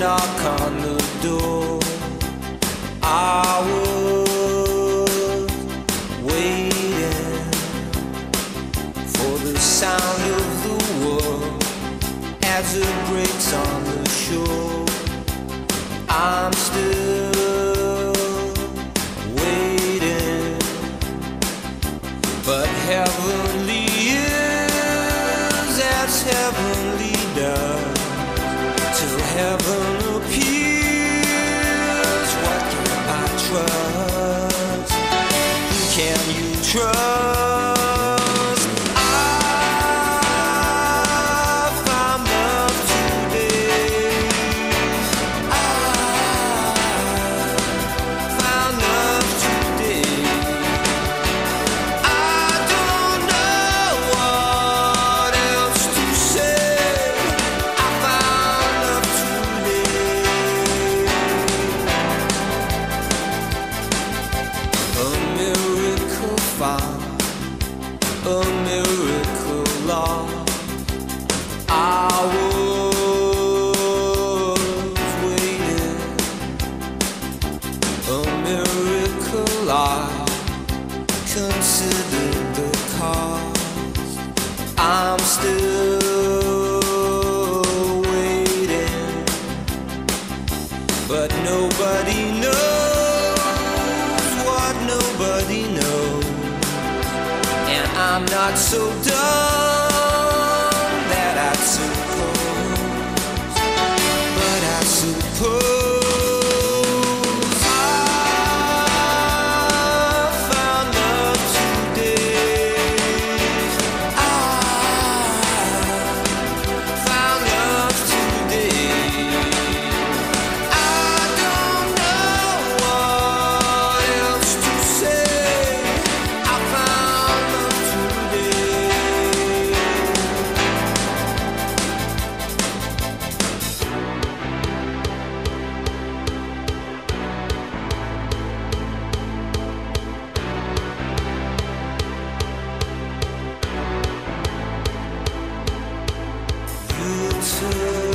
knock on the door. I was waiting for the sound of the world as it breaks on the shore. I'm still waiting, but heavenly is as heavenly does till heaven can I'm not so dumb that I suppose, but I suppose. soon.